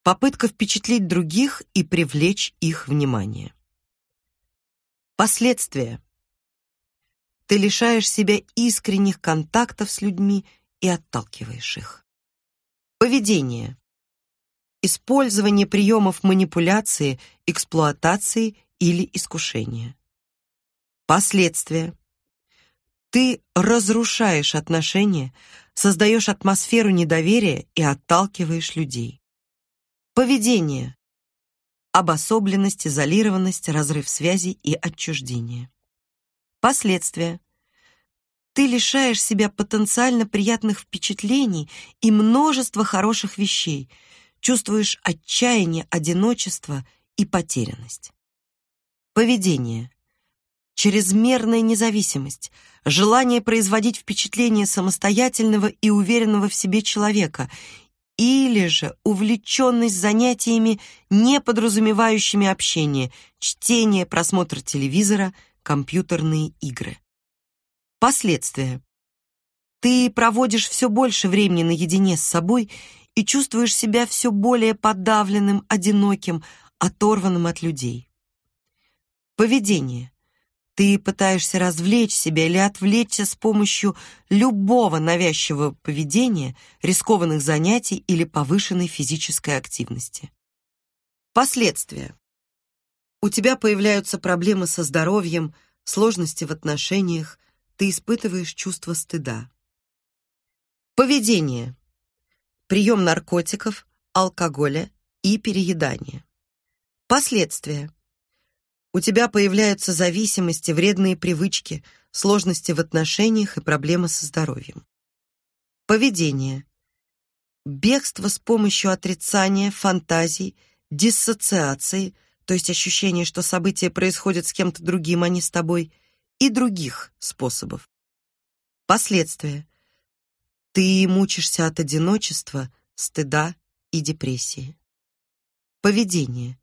Попытка впечатлить других и привлечь их внимание. Последствия. Ты лишаешь себя искренних контактов с людьми и отталкиваешь их. Поведение. Использование приемов манипуляции, эксплуатации или искушения. Последствия. Ты разрушаешь отношения, создаешь атмосферу недоверия и отталкиваешь людей. Поведение. Обособленность, изолированность, разрыв связей и отчуждение. Последствия. Ты лишаешь себя потенциально приятных впечатлений и множества хороших вещей, чувствуешь отчаяние, одиночество и потерянность. Поведение. Чрезмерная независимость, желание производить впечатление самостоятельного и уверенного в себе человека. Или же увлеченность занятиями, не подразумевающими общение, чтение, просмотр телевизора, компьютерные игры. Последствия. Ты проводишь все больше времени наедине с собой и чувствуешь себя все более подавленным, одиноким, оторванным от людей. Поведение. Ты пытаешься развлечь себя или отвлечься с помощью любого навязчивого поведения, рискованных занятий или повышенной физической активности. Последствия. У тебя появляются проблемы со здоровьем, сложности в отношениях, ты испытываешь чувство стыда. Поведение. Прием наркотиков, алкоголя и переедание. Последствия. У тебя появляются зависимости, вредные привычки, сложности в отношениях и проблемы со здоровьем. Поведение. Бегство с помощью отрицания, фантазий, диссоциации, то есть ощущение, что события происходят с кем-то другим, а не с тобой, и других способов. Последствия. Ты мучишься от одиночества, стыда и депрессии. Поведение.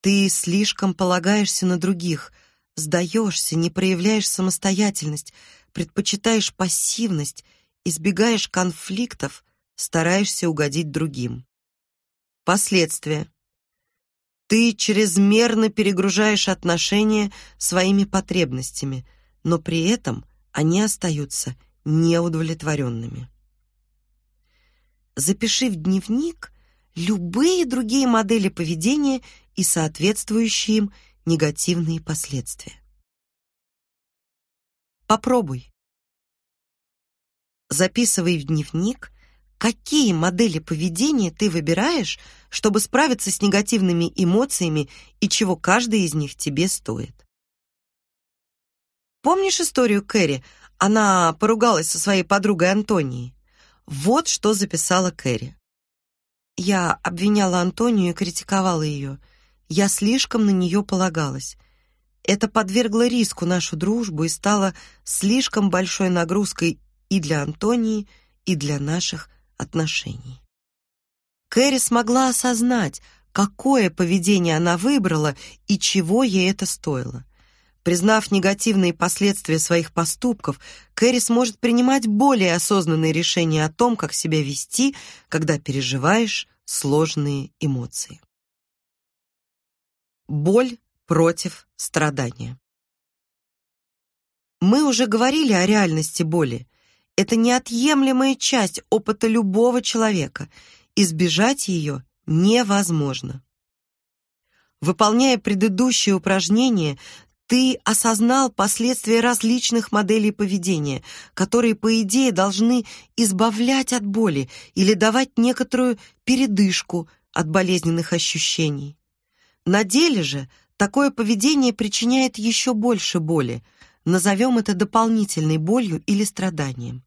Ты слишком полагаешься на других, сдаешься, не проявляешь самостоятельность, предпочитаешь пассивность, избегаешь конфликтов, стараешься угодить другим. Последствия. Ты чрезмерно перегружаешь отношения своими потребностями, но при этом они остаются неудовлетворенными. Запиши в дневник любые другие модели поведения и соответствующие им негативные последствия. Попробуй. Записывай в дневник, какие модели поведения ты выбираешь, чтобы справиться с негативными эмоциями и чего каждая из них тебе стоит. Помнишь историю Кэрри? Она поругалась со своей подругой Антонией. Вот что записала Кэрри. Я обвиняла Антонию и критиковала ее. Я слишком на нее полагалась. Это подвергло риску нашу дружбу и стало слишком большой нагрузкой и для Антонии, и для наших отношений. Кэрри смогла осознать, какое поведение она выбрала и чего ей это стоило. Признав негативные последствия своих поступков, Кэрри сможет принимать более осознанные решения о том, как себя вести, когда переживаешь сложные эмоции. Боль против страдания. Мы уже говорили о реальности боли. Это неотъемлемая часть опыта любого человека. Избежать ее невозможно. Выполняя предыдущее упражнение, Ты осознал последствия различных моделей поведения, которые, по идее, должны избавлять от боли или давать некоторую передышку от болезненных ощущений. На деле же такое поведение причиняет еще больше боли. Назовем это дополнительной болью или страданием.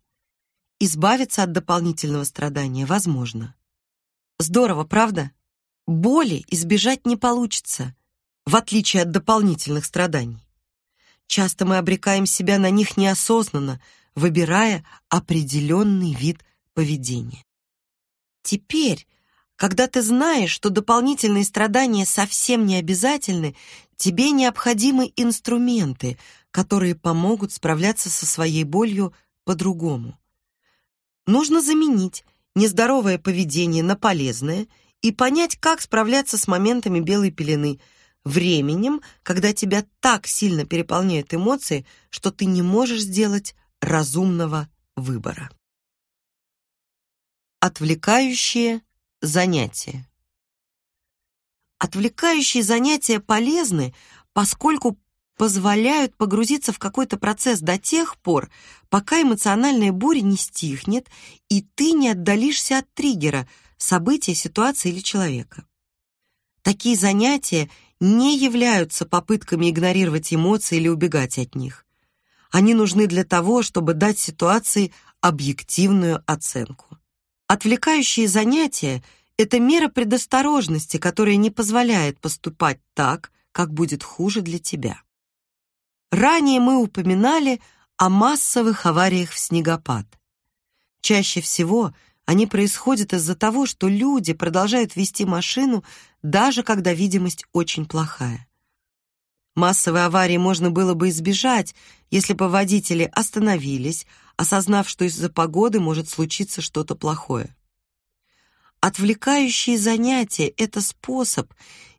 Избавиться от дополнительного страдания возможно. Здорово, правда? Боли избежать не получится в отличие от дополнительных страданий. Часто мы обрекаем себя на них неосознанно, выбирая определенный вид поведения. Теперь, когда ты знаешь, что дополнительные страдания совсем не обязательны, тебе необходимы инструменты, которые помогут справляться со своей болью по-другому. Нужно заменить нездоровое поведение на полезное и понять, как справляться с моментами белой пелены – временем, когда тебя так сильно переполняют эмоции, что ты не можешь сделать разумного выбора. Отвлекающие занятия. Отвлекающие занятия полезны, поскольку позволяют погрузиться в какой-то процесс до тех пор, пока эмоциональная буря не стихнет, и ты не отдалишься от триггера, события, ситуации или человека. Такие занятия не являются попытками игнорировать эмоции или убегать от них. Они нужны для того, чтобы дать ситуации объективную оценку. Отвлекающие занятия — это мера предосторожности, которая не позволяет поступать так, как будет хуже для тебя. Ранее мы упоминали о массовых авариях в снегопад. Чаще всего они происходят из-за того, что люди продолжают вести машину даже когда видимость очень плохая. Массовой аварии можно было бы избежать, если бы водители остановились, осознав, что из-за погоды может случиться что-то плохое. Отвлекающие занятия — это способ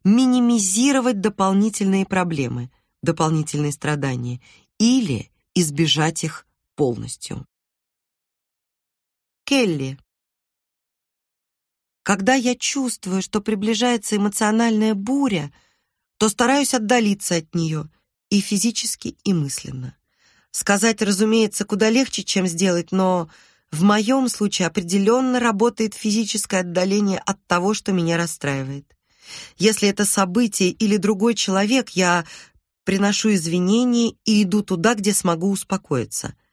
минимизировать дополнительные проблемы, дополнительные страдания или избежать их полностью. Келли. Когда я чувствую, что приближается эмоциональная буря, то стараюсь отдалиться от нее и физически, и мысленно. Сказать, разумеется, куда легче, чем сделать, но в моем случае определенно работает физическое отдаление от того, что меня расстраивает. Если это событие или другой человек, я приношу извинения и иду туда, где смогу успокоиться —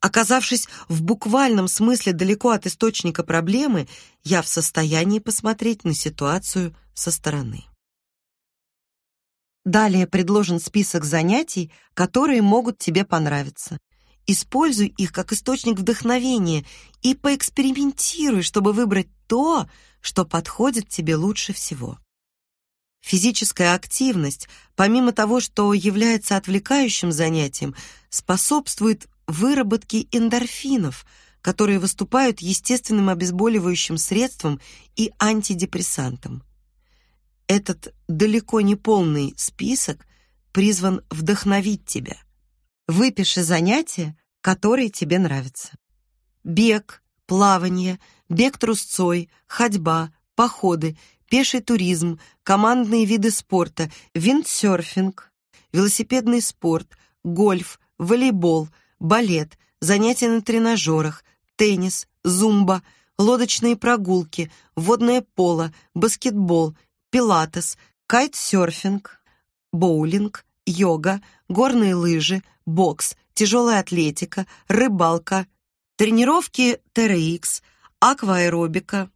Оказавшись в буквальном смысле далеко от источника проблемы, я в состоянии посмотреть на ситуацию со стороны. Далее предложен список занятий, которые могут тебе понравиться. Используй их как источник вдохновения и поэкспериментируй, чтобы выбрать то, что подходит тебе лучше всего. Физическая активность, помимо того, что является отвлекающим занятием, способствует выработке эндорфинов, которые выступают естественным обезболивающим средством и антидепрессантом. Этот далеко не полный список призван вдохновить тебя. Выпиши занятия, которые тебе нравятся. Бег, плавание, бег трусцой, ходьба, походы, пеший туризм, командные виды спорта, виндсерфинг, велосипедный спорт, гольф, волейбол – балет, занятия на тренажерах, теннис, зумба, лодочные прогулки, водное поло, баскетбол, пилатес, кайтсерфинг, боулинг, йога, горные лыжи, бокс, тяжелая атлетика, рыбалка, тренировки TRX, акваэробика,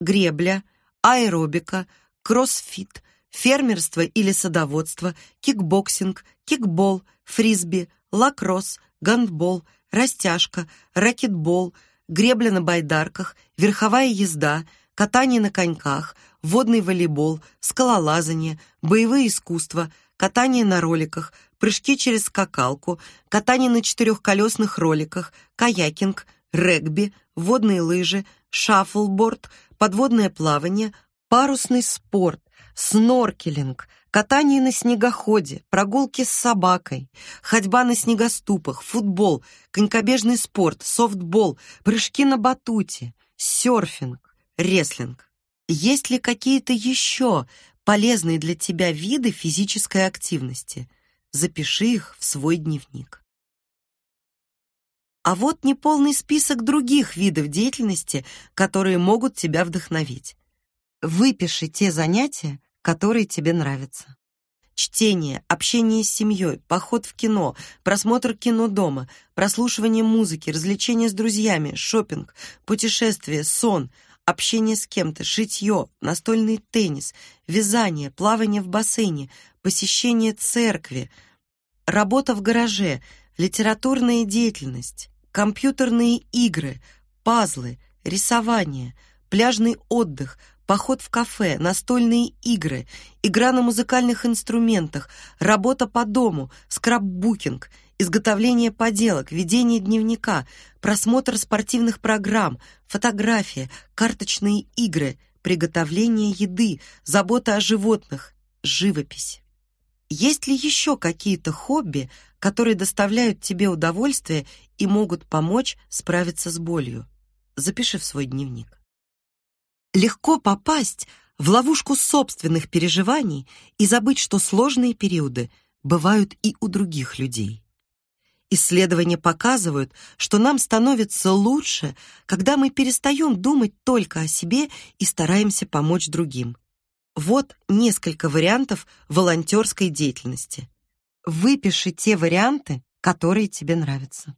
гребля, аэробика, кроссфит, фермерство или садоводство, кикбоксинг, кикбол, фрисби, лакросс, гандбол, растяжка, ракетбол, гребля на байдарках, верховая езда, катание на коньках, водный волейбол, скалолазание, боевые искусства, катание на роликах, прыжки через скакалку, катание на четырехколесных роликах, каякинг, регби, водные лыжи, шаффлборд, подводное плавание, парусный спорт, сноркелинг, катание на снегоходе, прогулки с собакой, ходьба на снегоступах, футбол, конькобежный спорт, софтбол, прыжки на батуте, серфинг, реслинг. Есть ли какие-то еще полезные для тебя виды физической активности? запиши их в свой дневник. А вот неполный список других видов деятельности, которые могут тебя вдохновить. Выпиши те занятия, которые тебе нравятся. Чтение, общение с семьей, поход в кино, просмотр кино дома, прослушивание музыки, развлечения с друзьями, шопинг, путешествие, сон, общение с кем-то, шитье, настольный теннис, вязание, плавание в бассейне, посещение церкви, работа в гараже, литературная деятельность, компьютерные игры, пазлы, рисование, пляжный отдых, поход в кафе, настольные игры, игра на музыкальных инструментах, работа по дому, скраббукинг, изготовление поделок, ведение дневника, просмотр спортивных программ, фотография, карточные игры, приготовление еды, забота о животных, живопись. Есть ли еще какие-то хобби, которые доставляют тебе удовольствие и могут помочь справиться с болью? Запиши в свой дневник. Легко попасть в ловушку собственных переживаний и забыть, что сложные периоды бывают и у других людей. Исследования показывают, что нам становится лучше, когда мы перестаем думать только о себе и стараемся помочь другим. Вот несколько вариантов волонтерской деятельности. Выпиши те варианты, которые тебе нравятся.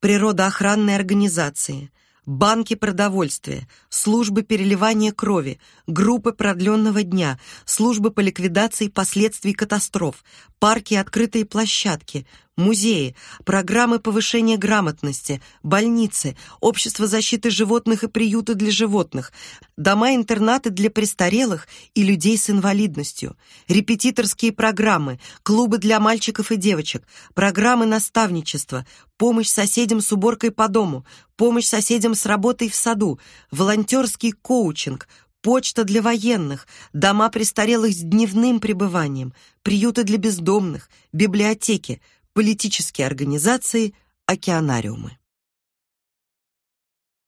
Природоохранные организации – банки продовольствия, службы переливания крови, группы продленного дня, службы по ликвидации последствий катастроф, парки открытые площадки, музеи, программы повышения грамотности, больницы, общество защиты животных и приюты для животных, дома-интернаты для престарелых и людей с инвалидностью, репетиторские программы, клубы для мальчиков и девочек, программы наставничества, помощь соседям с уборкой по дому, помощь соседям с работой в саду, волонтерский коучинг, почта для военных, дома престарелых с дневным пребыванием, приюты для бездомных, библиотеки, политические организации, океанариумы.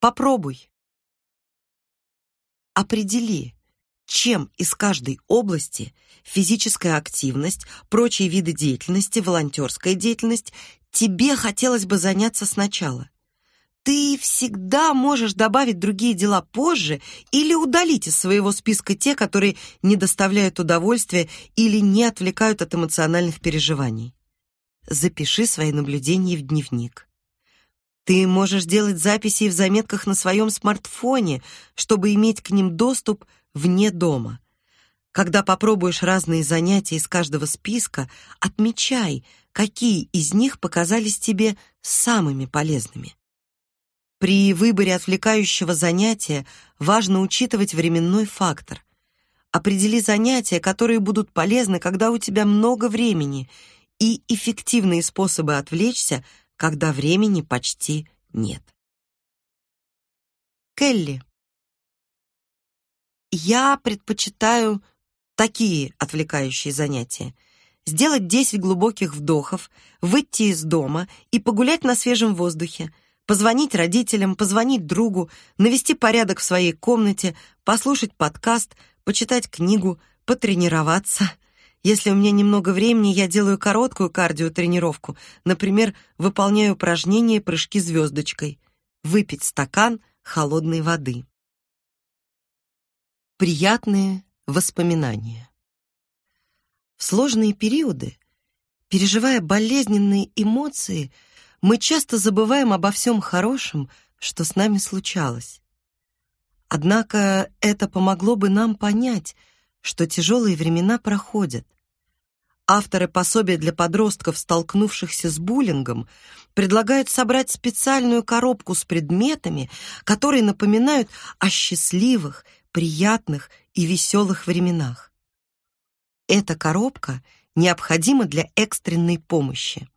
Попробуй. Определи, чем из каждой области физическая активность, прочие виды деятельности, волонтерская деятельность тебе хотелось бы заняться сначала. Ты всегда можешь добавить другие дела позже или удалить из своего списка те, которые не доставляют удовольствия или не отвлекают от эмоциональных переживаний. Запиши свои наблюдения в дневник. Ты можешь делать записи в заметках на своем смартфоне, чтобы иметь к ним доступ вне дома. Когда попробуешь разные занятия из каждого списка, отмечай, какие из них показались тебе самыми полезными. При выборе отвлекающего занятия важно учитывать временной фактор. Определи занятия, которые будут полезны, когда у тебя много времени, и эффективные способы отвлечься, когда времени почти нет. Келли. Я предпочитаю такие отвлекающие занятия – сделать 10 глубоких вдохов, выйти из дома и погулять на свежем воздухе, позвонить родителям, позвонить другу, навести порядок в своей комнате, послушать подкаст, почитать книгу, потренироваться. Если у меня немного времени, я делаю короткую кардиотренировку, например, выполняю упражнения прыжки звездочкой, выпить стакан холодной воды. Приятные воспоминания. В сложные периоды, переживая болезненные эмоции, мы часто забываем обо всем хорошем, что с нами случалось. Однако это помогло бы нам понять, что тяжелые времена проходят. Авторы пособия для подростков, столкнувшихся с буллингом, предлагают собрать специальную коробку с предметами, которые напоминают о счастливых, приятных и веселых временах. Эта коробка необходима для экстренной помощи.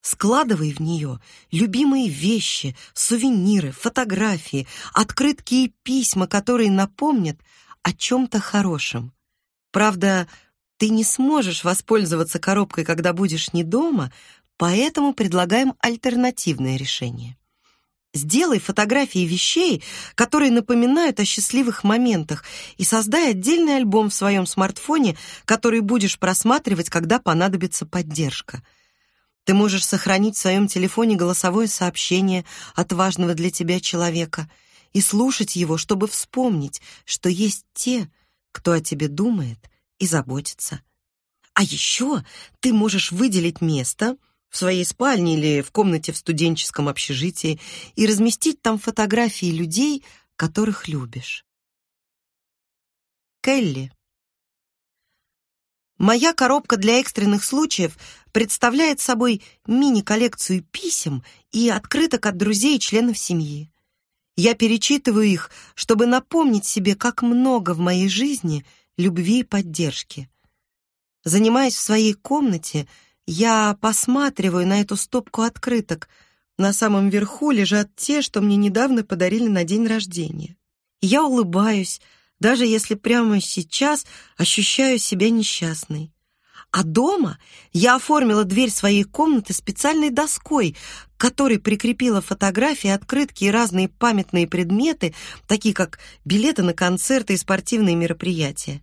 Складывай в нее любимые вещи, сувениры, фотографии, открытки и письма, которые напомнят о чем-то хорошем. Правда, ты не сможешь воспользоваться коробкой, когда будешь не дома, поэтому предлагаем альтернативное решение. Сделай фотографии вещей, которые напоминают о счастливых моментах, и создай отдельный альбом в своем смартфоне, который будешь просматривать, когда понадобится поддержка. Ты можешь сохранить в своем телефоне голосовое сообщение от важного для тебя человека и слушать его, чтобы вспомнить, что есть те, кто о тебе думает и заботится. А еще ты можешь выделить место — в своей спальне или в комнате в студенческом общежитии и разместить там фотографии людей, которых любишь. Келли. Моя коробка для экстренных случаев представляет собой мини-коллекцию писем и открыток от друзей и членов семьи. Я перечитываю их, чтобы напомнить себе, как много в моей жизни любви и поддержки. Занимаясь в своей комнате, я посматриваю на эту стопку открыток. На самом верху лежат те, что мне недавно подарили на день рождения. Я улыбаюсь, даже если прямо сейчас ощущаю себя несчастной. А дома я оформила дверь своей комнаты специальной доской, к которой прикрепила фотографии, открытки и разные памятные предметы, такие как билеты на концерты и спортивные мероприятия.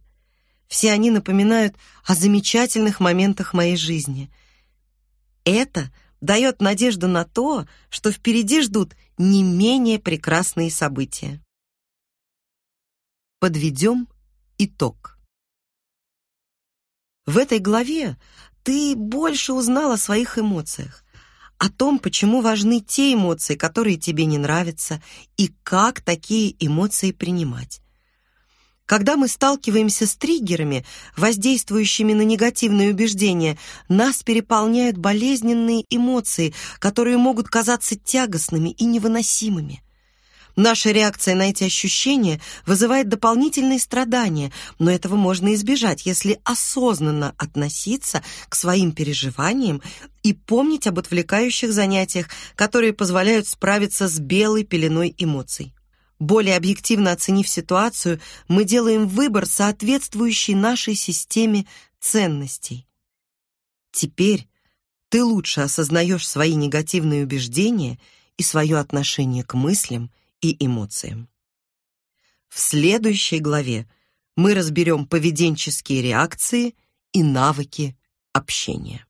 Все они напоминают о замечательных моментах моей жизни. Это дает надежду на то, что впереди ждут не менее прекрасные события. Подведем итог. В этой главе ты больше узнал о своих эмоциях, о том, почему важны те эмоции, которые тебе не нравятся, и как такие эмоции принимать. Когда мы сталкиваемся с триггерами, воздействующими на негативные убеждения, нас переполняют болезненные эмоции, которые могут казаться тягостными и невыносимыми. Наша реакция на эти ощущения вызывает дополнительные страдания, но этого можно избежать, если осознанно относиться к своим переживаниям и помнить об отвлекающих занятиях, которые позволяют справиться с белой пеленой эмоций. Более объективно оценив ситуацию, мы делаем выбор, соответствующий нашей системе ценностей. Теперь ты лучше осознаешь свои негативные убеждения и свое отношение к мыслям и эмоциям. В следующей главе мы разберем поведенческие реакции и навыки общения.